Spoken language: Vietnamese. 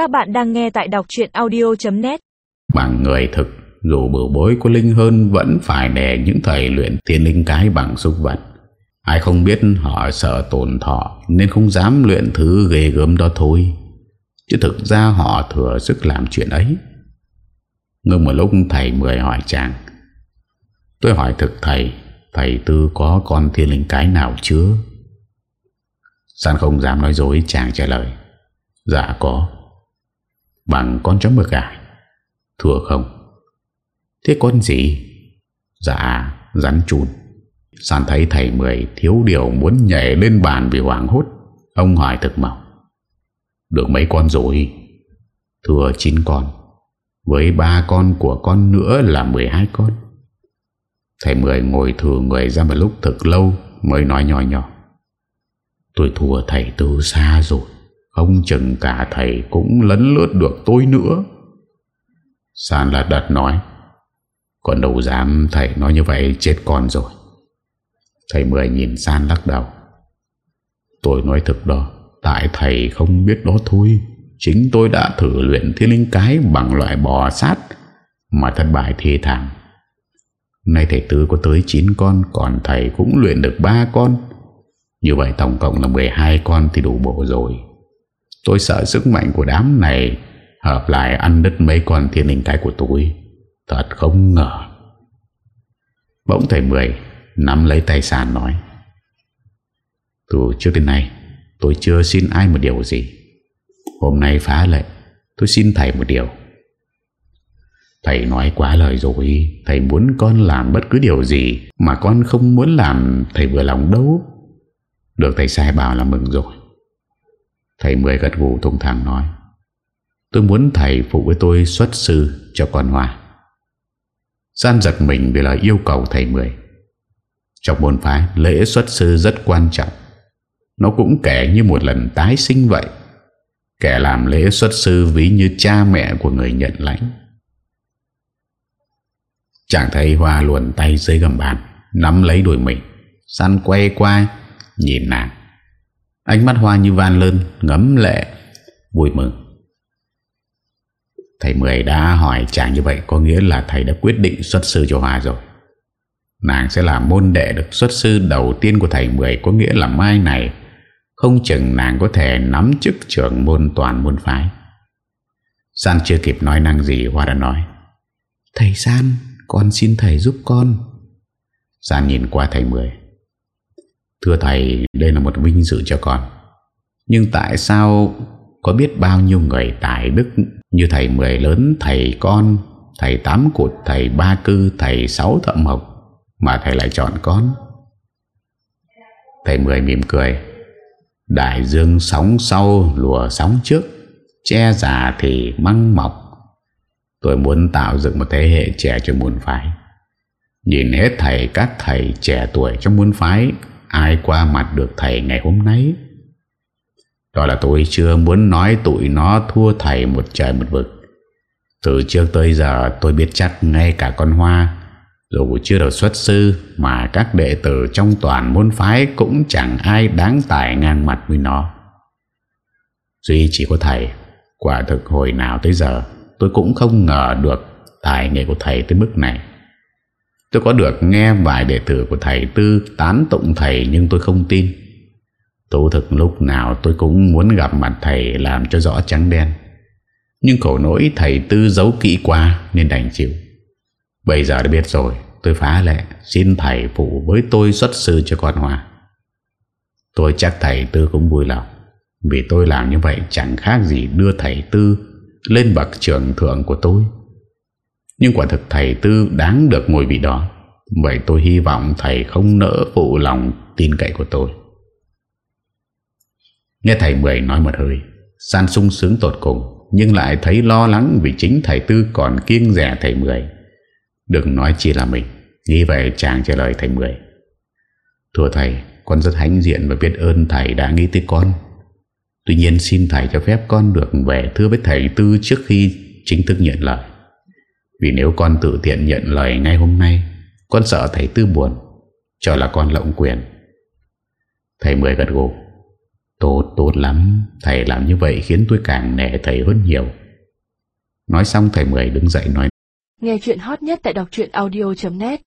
Các bạn đang nghe tại đọc chuyện audio.net Bằng người thực, Dù bửu bối có linh hơn, Vẫn phải để những thầy luyện thiên linh cái bằng xúc vật. Ai không biết họ sợ tổn thọ, Nên không dám luyện thứ ghê gớm đó thôi. Chứ thực ra họ thừa sức làm chuyện ấy. Ngưng một lúc, thầy Mười hỏi chàng, Tôi hỏi thực thầy Thầy Tư có con thiên linh cái nào chưa? San không dám nói dối, chàng trả lời Dạ có. Bằng con chó mực à? Thưa không. Thế con gì? Dạ rắn chùn. San thấy thầy Mười thiếu điều muốn nhảy lên bàn vì hoảng hốt. Ông hỏi thực mỏng. Được mấy con rồi? Thưa 9 con. Với ba con của con nữa là 12 con. Thầy Mười ngồi thừa người ra một lúc thật lâu Mới nói nhỏ nhỏ. Tôi thua thầy từ xa rồi. Không chừng cả thầy cũng lấn lướt được tôi nữa. San lật đật nói, Còn đâu dám thầy nói như vậy, chết con rồi. Thầy Mười nhìn San lắc đầu, Tôi nói thực đó, Tại thầy không biết đó thôi. Chính tôi đã thử luyện thiên linh cái Bằng loại bò sát Mà thất bại thê thảm. Nay thầy Tư có tới 9 con, Còn thầy cũng luyện được 3 con. Như vậy tổng cộng là 12 con thì đủ bộ rồi. Tôi sợ sức mạnh của đám này Hợp lại ăn đứt mấy con thiên linh cái của tôi. Thật không ngờ. Bỗng thầy Mười Nắm lấy tay sàn nói, Từ trước đến nay, Tôi chưa xin ai một điều gì. Hôm nay phá lệ, Tôi xin thầy một điều. Thầy nói quá lời rồi, Thầy muốn con làm bất cứ điều gì Mà con không muốn làm, Thầy vừa lòng đâu. Được thầy sai bảo là mừng rồi. Thầy Mười gật gù thùng thẳng nói, Tôi muốn thầy phụ với tôi xuất sư cho con Hoa. Gian giật mình vì lời yêu cầu thầy Mười. Trong môn phái, lễ xuất sư rất quan trọng. Nó cũng kể như một lần tái sinh vậy. Kẻ làm lễ xuất sư ví như cha mẹ của người nhận lãnh. Chàng thấy Hoa luồn tay dưới gầm bàn, Nắm lấy đuổi mình. San quay qua, Nhìn nàng. Ánh mắt Hoa như van lơn Ngấm lệ, Vui mừng. Thầy Mười đã hỏi chàng như vậy, Có nghĩa là thầy đã quyết định xuất sư cho Hoa rồi. Nàng sẽ là môn đệ được xuất sư đầu tiên của thầy Mười, Có nghĩa là mai này Không chừng nàng có thể nắm chức trưởng môn toàn môn phái. San chưa kịp nói năng gì, Hoa đã nói, Thầy San, Con xin thầy giúp con. San nhìn qua thầy Mười. Thưa thầy, Đây là một vinh dự cho con. Nhưng tại sao Có biết bao nhiêu người tài đức Như thầy Mười lớn, Thầy con, Thầy Tám Cụt, Thầy Ba Cư, Thầy Sáu Thợ Mộc Mà thầy lại chọn con? Thầy Mười mỉm cười. Đại dương sóng sau, Lùa sóng trước, Che già thì măng mọc. Tôi muốn tạo dựng một thế hệ trẻ cho môn phái. Nhìn hết thầy, các thầy trẻ tuổi trong môn phái Ai qua mặt được thầy ngày hôm nay? Đó là tôi chưa muốn nói tụi nó thua thầy một trời một vực. Từ trước tới giờ tôi biết chắc ngay cả con hoa, Dù chưa được xuất sư, Mà các đệ tử trong toàn môn phái Cũng chẳng ai đáng tải ngang mặt với nó. Duy chỉ có thầy. Quả thực hồi nào tới giờ, Tôi cũng không ngờ được Tài nghệ của thầy tới mức này. Tôi có được nghe vài đệ tử của thầy Tư tán tụng thầy nhưng tôi không tin. Tôi thực lúc nào tôi cũng muốn gặp mặt thầy làm cho rõ trắng đen. Nhưng khổ nỗi thầy Tư giấu kỹ qua nên đành chịu. Bây giờ đã biết rồi, tôi phá lệ xin thầy phụ với tôi xuất sư cho con hòa Tôi chắc thầy Tư cũng vui lòng. Vì tôi làm như vậy chẳng khác gì đưa thầy Tư lên bậc trưởng thượng của tôi. Nhưng quả thực thầy Tư đáng được ngồi vị đó. Vậy tôi hy vọng thầy không nỡ phụ lòng tin cậy của tôi. Nghe thầy Mười nói một hơi, San sung sướng tột cùng, Nhưng lại thấy lo lắng vì chính thầy Tư còn kiêng rẻ thầy Mười. Đừng nói chỉ là mình, Nghĩ vậy chàng trả lời thầy Mười. Thưa thầy, Con rất hãnh diện và biết ơn thầy đã nghĩ tới con. Tuy nhiên xin thầy cho phép con được về thưa với thầy Tư trước khi chính thức nhận lời vì nếu con tự tiện nhận lời ngay hôm nay, Con sợ thầy Tư buồn, Cho là con lộng quyền. Thầy Mười gật gù. Tốt tốt lắm. Thầy làm như vậy khiến tôi càng nể thầy hơn nhiều. Nói xong, thầy Mười đứng dậy nói. Nghe chuyện hot nhất tại đọc audio.net